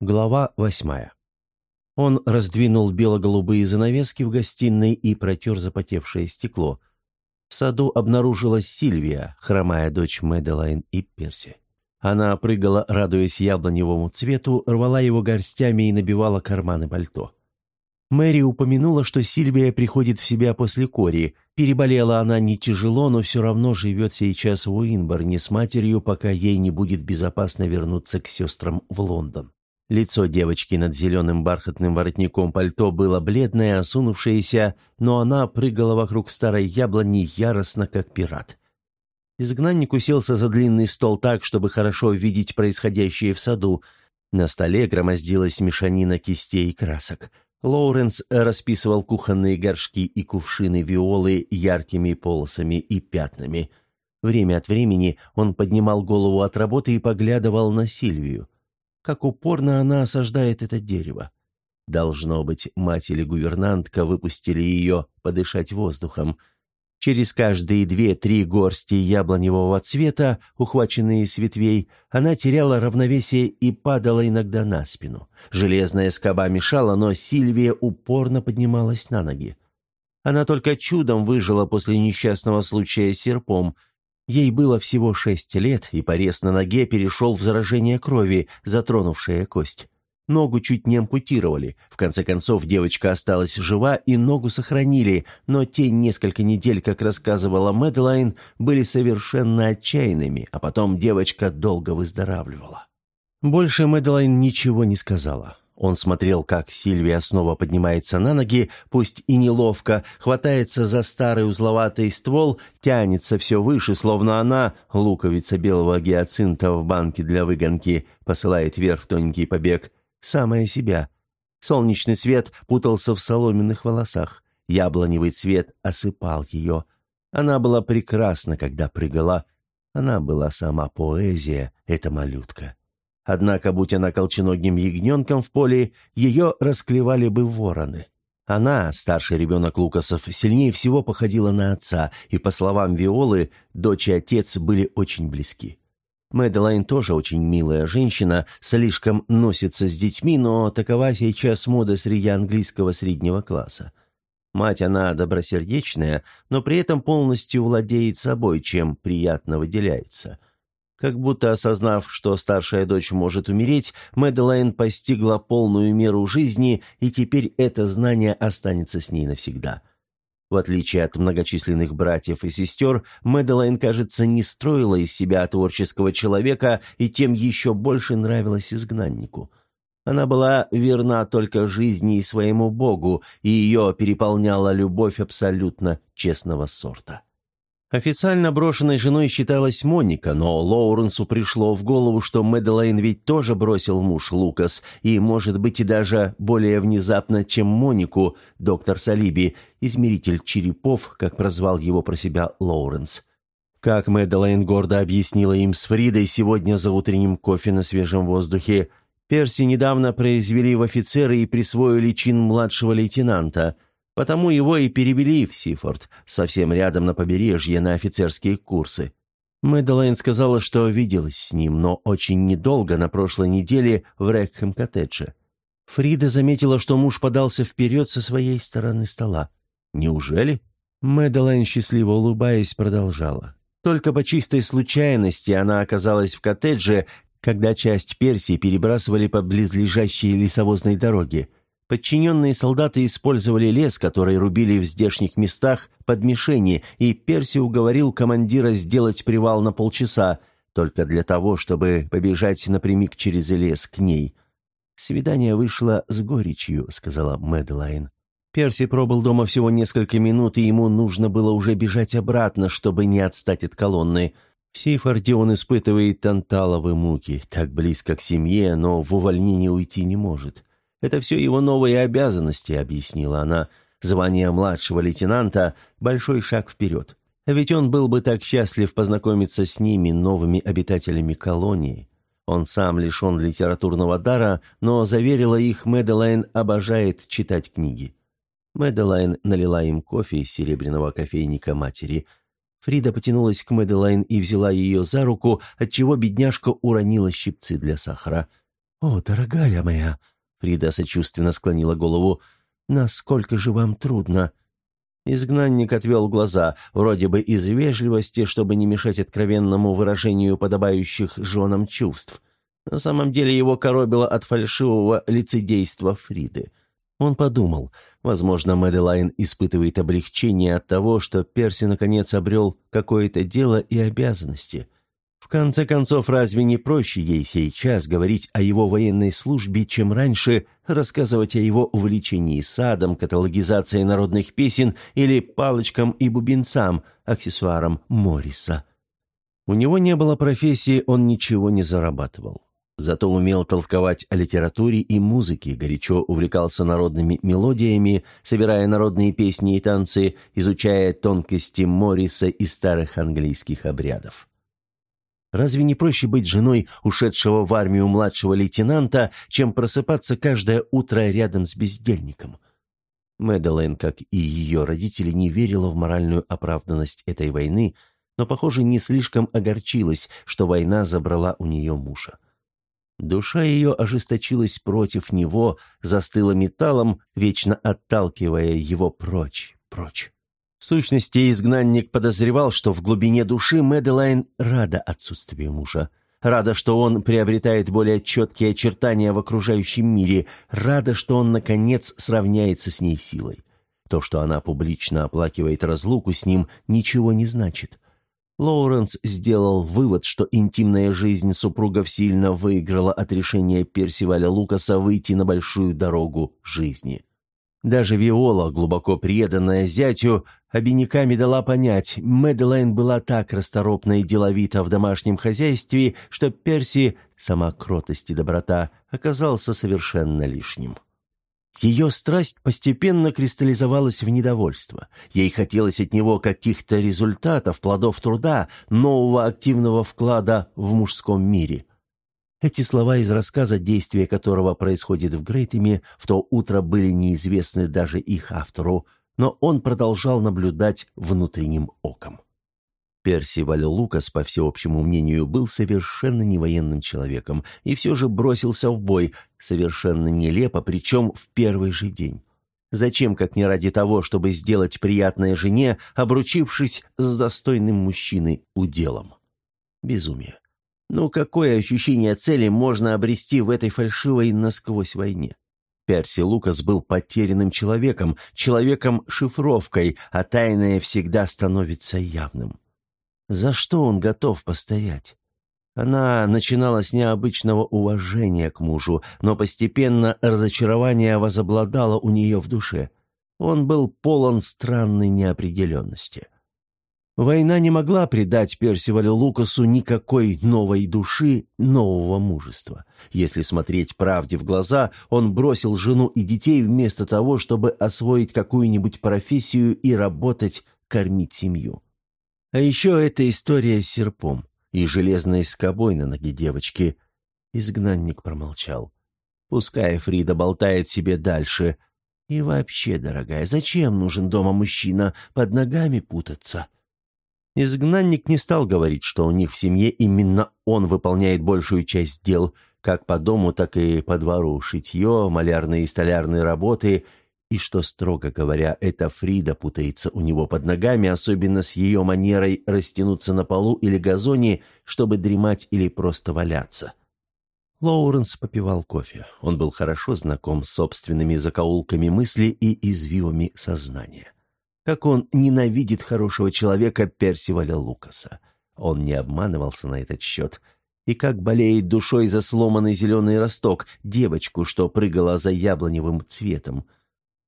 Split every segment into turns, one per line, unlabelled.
Глава восьмая. Он раздвинул бело-голубые занавески в гостиной и протер запотевшее стекло. В саду обнаружилась Сильвия, хромая дочь Мэдалайн и Перси. Она прыгала, радуясь яблоневому цвету, рвала его горстями и набивала карманы пальто. Мэри упомянула, что Сильвия приходит в себя после кори. Переболела она не тяжело, но все равно живет сейчас в Уинборне с матерью, пока ей не будет безопасно вернуться к сестрам в Лондон. Лицо девочки над зеленым бархатным воротником пальто было бледное, осунувшееся, но она прыгала вокруг старой яблони яростно, как пират. Изгнанник уселся за длинный стол так, чтобы хорошо видеть происходящее в саду. На столе громоздилась мешанина кистей и красок. Лоуренс расписывал кухонные горшки и кувшины виолы яркими полосами и пятнами. Время от времени он поднимал голову от работы и поглядывал на Сильвию как упорно она осаждает это дерево. Должно быть, мать или гувернантка выпустили ее подышать воздухом. Через каждые две-три горсти яблоневого цвета, ухваченные с ветвей, она теряла равновесие и падала иногда на спину. Железная скоба мешала, но Сильвия упорно поднималась на ноги. Она только чудом выжила после несчастного случая с серпом – Ей было всего шесть лет, и порез на ноге перешел в заражение крови, затронувшее кость. Ногу чуть не ампутировали. В конце концов, девочка осталась жива, и ногу сохранили, но те несколько недель, как рассказывала Мэдлайн, были совершенно отчаянными, а потом девочка долго выздоравливала. Больше Мэдлайн ничего не сказала. Он смотрел, как Сильвия снова поднимается на ноги, пусть и неловко, хватается за старый узловатый ствол, тянется все выше, словно она, луковица белого гиацинта в банке для выгонки, посылает вверх тоненький побег, самая себя. Солнечный свет путался в соломенных волосах, яблоневый цвет осыпал ее. Она была прекрасна, когда прыгала. Она была сама поэзия, эта малютка. Однако, будь она колченогим ягненком в поле, ее расклевали бы вороны. Она, старший ребенок Лукасов, сильнее всего походила на отца, и, по словам Виолы, дочь и отец были очень близки. Мэдалайн тоже очень милая женщина, слишком носится с детьми, но такова сейчас мода среди английского среднего класса. Мать она добросердечная, но при этом полностью владеет собой, чем приятно выделяется. Как будто осознав, что старшая дочь может умереть, Мэдалайн постигла полную меру жизни, и теперь это знание останется с ней навсегда. В отличие от многочисленных братьев и сестер, Мэдалайн, кажется, не строила из себя творческого человека и тем еще больше нравилась изгнаннику. Она была верна только жизни и своему Богу, и ее переполняла любовь абсолютно честного сорта. Официально брошенной женой считалась Моника, но Лоуренсу пришло в голову, что Мэдалайн ведь тоже бросил муж Лукас, и, может быть, и даже более внезапно, чем Монику, доктор Салиби, измеритель черепов, как прозвал его про себя Лоуренс. Как Мэдалайн гордо объяснила им с Фридой сегодня за утренним кофе на свежем воздухе, Перси недавно произвели в офицеры и присвоили чин младшего лейтенанта – Потому его и перевели в Сифорд, совсем рядом на побережье, на офицерские курсы. Мэдалайн сказала, что виделась с ним, но очень недолго, на прошлой неделе, в Рекхэм-коттедже. Фрида заметила, что муж подался вперед со своей стороны стола. «Неужели?» Мэдалайн, счастливо улыбаясь, продолжала. Только по чистой случайности она оказалась в коттедже, когда часть Персии перебрасывали по близлежащей лесовозной дороге. Подчиненные солдаты использовали лес, который рубили в здешних местах под мишени, и Перси уговорил командира сделать привал на полчаса, только для того, чтобы побежать напрямик через лес к ней. «Свидание вышло с горечью», — сказала Мэдлайн. Перси пробыл дома всего несколько минут, и ему нужно было уже бежать обратно, чтобы не отстать от колонны. В Сейфорде он испытывает танталовые муки, так близко к семье, но в увольнение уйти не может. Это все его новые обязанности», — объяснила она. «Звание младшего лейтенанта — большой шаг вперед. Ведь он был бы так счастлив познакомиться с ними, новыми обитателями колонии. Он сам лишен литературного дара, но заверила их, Мэдалайн обожает читать книги. Мэдалайн налила им кофе из серебряного кофейника матери. Фрида потянулась к Мэдалайн и взяла ее за руку, отчего бедняжка уронила щипцы для сахара. «О, дорогая моя!» — Фрида сочувственно склонила голову. «Насколько же вам трудно?» Изгнанник отвел глаза, вроде бы из вежливости, чтобы не мешать откровенному выражению подобающих женам чувств. На самом деле его коробило от фальшивого лицедейства Фриды. Он подумал, возможно, Мэдалайн испытывает облегчение от того, что Перси наконец обрел какое-то дело и обязанности. В конце концов, разве не проще ей сейчас говорить о его военной службе, чем раньше рассказывать о его увлечении садом, каталогизацией народных песен или палочкам и бубенцам, аксессуарам Морриса? У него не было профессии, он ничего не зарабатывал. Зато умел толковать о литературе и музыке, горячо увлекался народными мелодиями, собирая народные песни и танцы, изучая тонкости Морриса и старых английских обрядов. Разве не проще быть женой ушедшего в армию младшего лейтенанта, чем просыпаться каждое утро рядом с бездельником? Мэдалайн, как и ее родители, не верила в моральную оправданность этой войны, но, похоже, не слишком огорчилась, что война забрала у нее мужа. Душа ее ожесточилась против него, застыла металлом, вечно отталкивая его прочь, прочь. В сущности, изгнанник подозревал, что в глубине души Мэдалайн рада отсутствию мужа. Рада, что он приобретает более четкие очертания в окружающем мире. Рада, что он, наконец, сравняется с ней силой. То, что она публично оплакивает разлуку с ним, ничего не значит. Лоуренс сделал вывод, что интимная жизнь супругов сильно выиграла от решения Персиваля Лукаса выйти на большую дорогу жизни. Даже Виола, глубоко преданная зятю, обиняками дала понять, Мэдалайн была так расторопна и деловита в домашнем хозяйстве, что Перси, сама кротость и доброта, оказался совершенно лишним. Ее страсть постепенно кристаллизовалась в недовольство. Ей хотелось от него каких-то результатов, плодов труда, нового активного вклада в мужском мире. Эти слова из рассказа, действия которого происходит в Грейтеме, в то утро были неизвестны даже их автору, но он продолжал наблюдать внутренним оком. Персиваль Лукас, по всеобщему мнению, был совершенно не военным человеком и все же бросился в бой, совершенно нелепо, причем в первый же день. Зачем, как не ради того, чтобы сделать приятное жене, обручившись с достойным мужчиной уделом? Безумие. Ну какое ощущение цели можно обрести в этой фальшивой насквозь войне? Перси Лукас был потерянным человеком, человеком-шифровкой, а тайное всегда становится явным. За что он готов постоять? Она начинала с необычного уважения к мужу, но постепенно разочарование возобладало у нее в душе. Он был полон странной неопределенности. Война не могла придать Персивалю Лукасу никакой новой души, нового мужества. Если смотреть правде в глаза, он бросил жену и детей вместо того, чтобы освоить какую-нибудь профессию и работать, кормить семью. А еще эта история с серпом и железной скобой на ноге девочки. Изгнанник промолчал. Пускай Фрида болтает себе дальше. И вообще, дорогая, зачем нужен дома мужчина? Под ногами путаться. Изгнанник не стал говорить, что у них в семье именно он выполняет большую часть дел, как по дому, так и по двору, шитье, малярные и столярные работы — и что, строго говоря, эта Фрида путается у него под ногами, особенно с ее манерой растянуться на полу или газоне, чтобы дремать или просто валяться. Лоуренс попивал кофе. Он был хорошо знаком с собственными закоулками мысли и извивами сознания. Как он ненавидит хорошего человека Персиваля Лукаса. Он не обманывался на этот счет. И как болеет душой за сломанный зеленый росток, девочку, что прыгала за яблоневым цветом –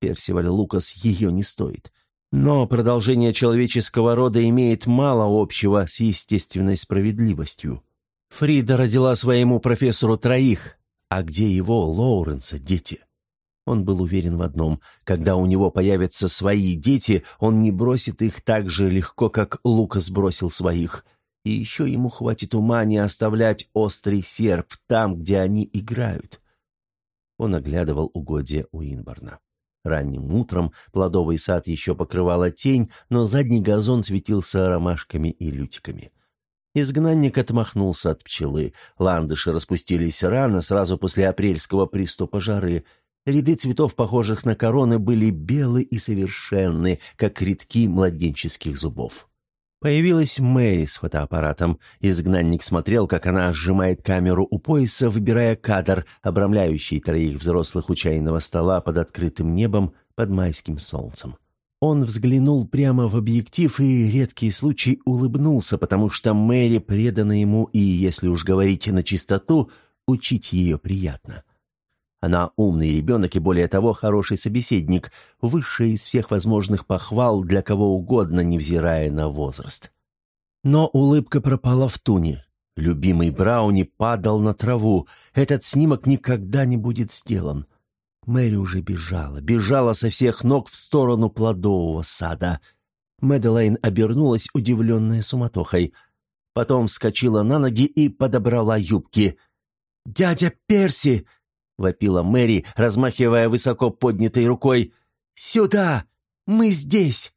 Персиваль Лукас ее не стоит. Но продолжение человеческого рода имеет мало общего с естественной справедливостью. Фрида родила своему профессору троих, а где его, Лоуренса, дети? Он был уверен в одном. Когда у него появятся свои дети, он не бросит их так же легко, как Лукас бросил своих. И еще ему хватит ума не оставлять острый серп там, где они играют. Он оглядывал угодья Уинборна. Ранним утром плодовый сад еще покрывала тень, но задний газон светился ромашками и лютиками. Изгнанник отмахнулся от пчелы. Ландыши распустились рано, сразу после апрельского приступа жары. Ряды цветов, похожих на короны, были белы и совершенны, как рядки младенческих зубов. Появилась Мэри с фотоаппаратом. Изгнанник смотрел, как она сжимает камеру у пояса, выбирая кадр, обрамляющий троих взрослых у чайного стола под открытым небом под майским солнцем. Он взглянул прямо в объектив и, редкий случай, улыбнулся, потому что Мэри предана ему и, если уж говорить на чистоту, учить ее приятно. Она умный ребенок и, более того, хороший собеседник, высший из всех возможных похвал для кого угодно, невзирая на возраст. Но улыбка пропала в туне. Любимый Брауни падал на траву. Этот снимок никогда не будет сделан. Мэри уже бежала, бежала со всех ног в сторону плодового сада. Мэдалайн обернулась, удивленная суматохой. Потом вскочила на ноги и подобрала юбки. «Дядя Перси!» Вопила Мэри, размахивая высоко поднятой рукой. «Сюда! Мы здесь!»